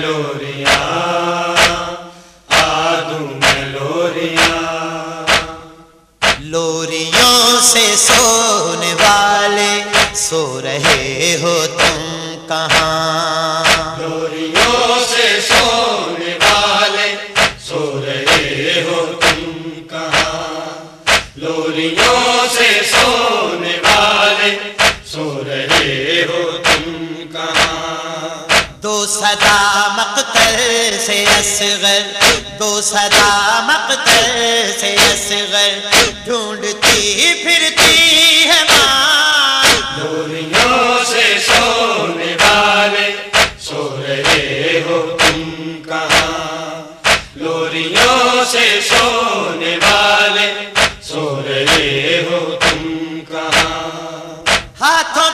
لوریاں آدوں میں لوریاں لوریوں سے سونے والے سو رہے ہو تم کہاں صدا مقتل سے اصغر دو صدا مقتل سے اصغر ڈھونڈتی پھرتی ہے ماں لوریوں سے سونے والے سو رہے ہو تم کہاں۔ لوریوں سے سونے والے سو رہے ہو تم کہاں۔ ہاتھوں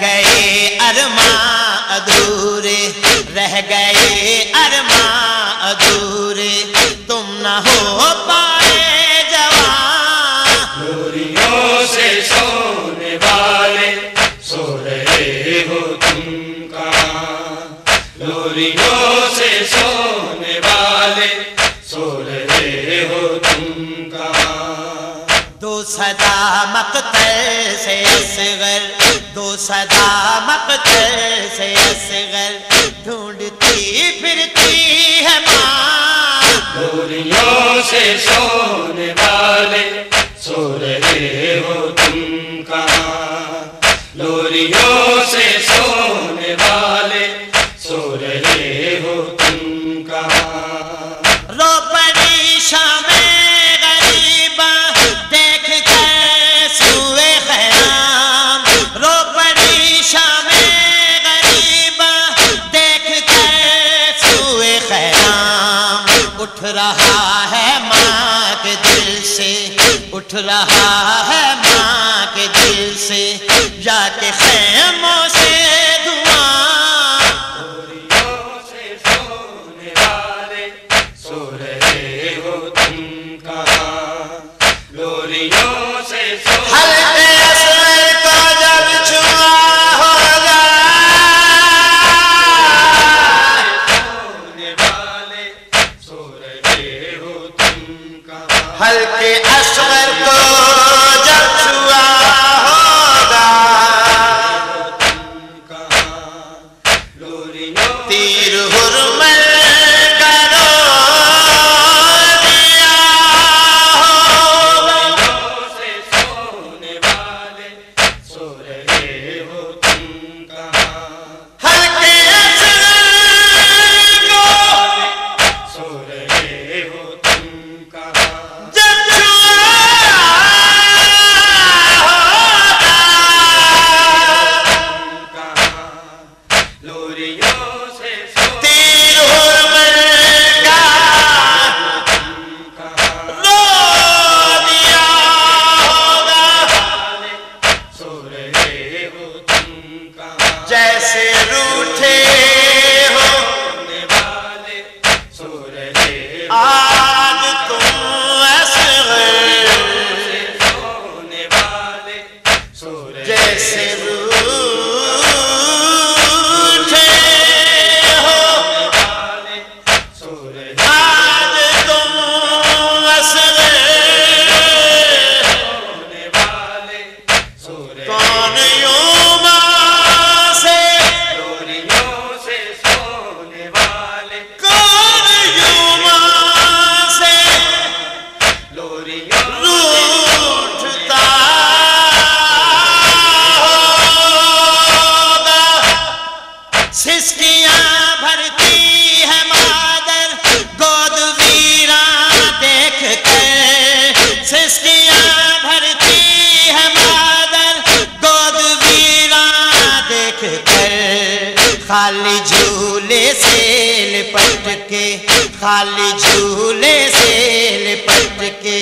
گئے ارماں ادھورے رہ گئے ارماں ادھورے تم نہ ہو پائے جوان۔ لوریوں سے سونے والے سو رہے ہو تم کہاں لوریوں سے سونے والے سو رہے ہو تم کہاں دو صدا مقتل سے اصغر دو صدا مقتل سے اصغر ڈھونڈتی پھرتی ہے ماں۔ دوریوں سے سونے والے سو رہے ہو تم کہاں؟ لوریوں سے رہا ہے ماں کے دل سے، اٹھ رہا ہے ماں کے دل سے، جا کے خیموں سے دھواں۔ سے سونے والے سو اصغر سسکیاں بھرتی ہے مادر، گود ویراں دیکھ کر سسکیاں بھرتی ہے مادر، گود ویراں دیکھ کر خالی جھولے سے لپٹ کے، خالی جھولے سے لپٹ کے۔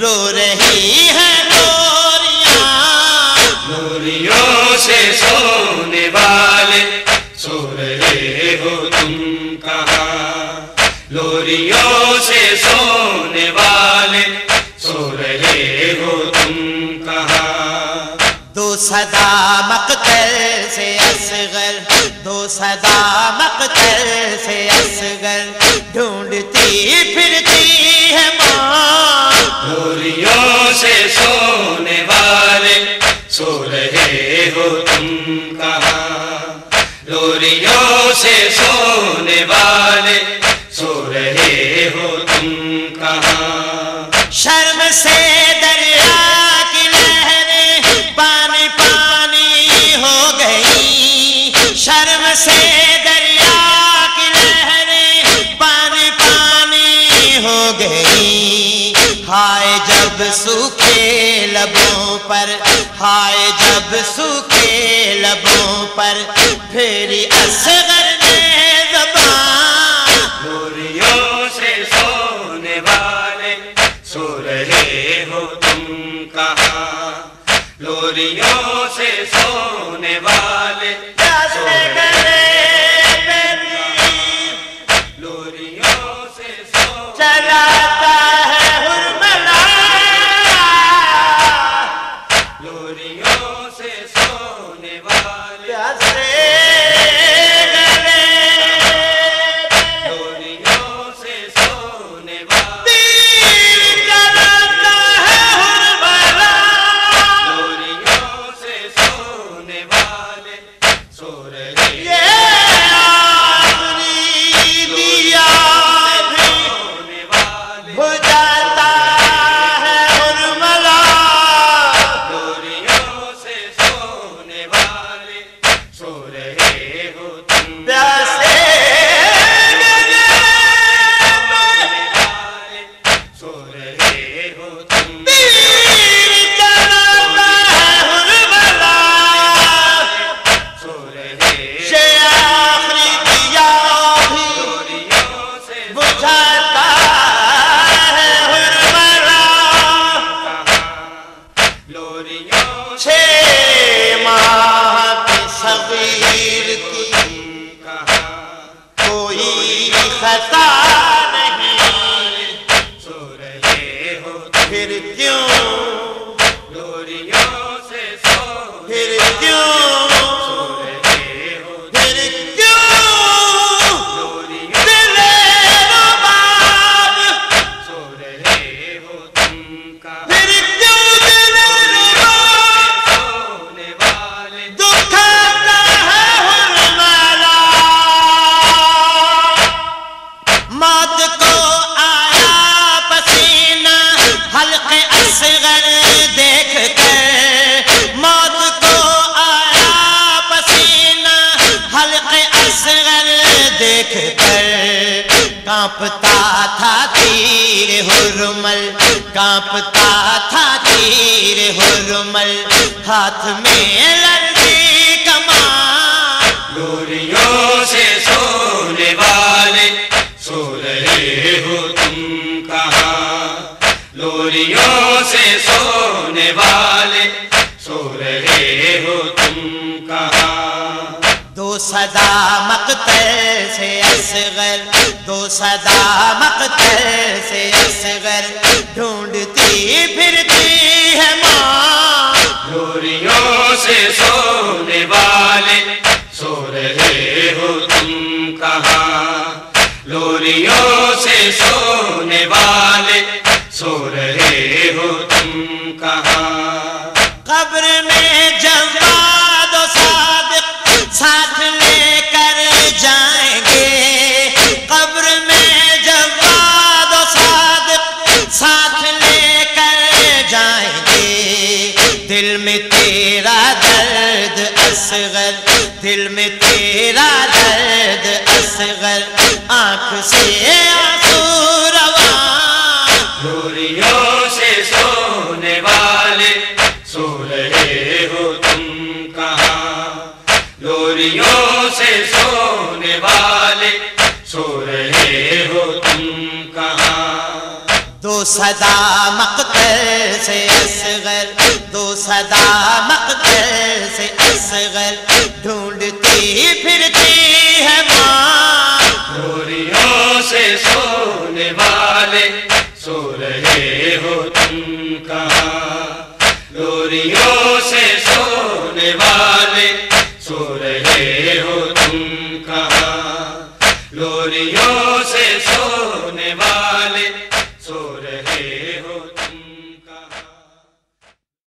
رو رہی ہے لوریاں لوریوں سے سو صدا مقتل سے اصغر؟ دو صدا مقتل سے اصغر؟ ڈھونڈتی پھرتی ہے ماں۔ لوریوں سے سونے والے سو رہے ہو تم کہاں؟ لوریوں سے سونے والے سو رہے ہو تم کہاں؟ شرم سے گئی۔ ہائے جب سوکھے لبوں پر، ہائے جب سوکھے لبوں پر، پھیری اصغر نے زبان۔ لوریوں سے سونے والے سو رہے ہو تم کہاں۔ لوریوں سے سونے والے کانپتا تھا تیر حرمل کانپتا تھا تیر حرمل ہاتھ میں لڑکی کمان لوریوں سے سونے والے سو رہے ہو تم کہاں لوریوں سے سونے والے سو رہے ہو تم کہاں دو صدا مقتل سے اصغر دو صدا مقتل سے اصغر ڈھونڈتی پھرتی ہے ماں۔ لوریوں سے سونے والے سو رہے ہو تم کہاں؟ لوریوں سے سونے تیرا درد اصغر دل میں تیرا درد اصغر آنکھ سے آنسو رواں۔ لوریوں سے سونے والے سو رہے ہو تم کہاں؟ لوریوں سے سونے والے سو رہے ہو تم کہاں؟ دو صدا مقتل سے اصغر صدا مقدر سے اصغر ڈھونڈتی پھرتی ہے ماں۔ لوریوں سے سونے والے سو رہے ہو تم کہاں لوریوں سے سونے والے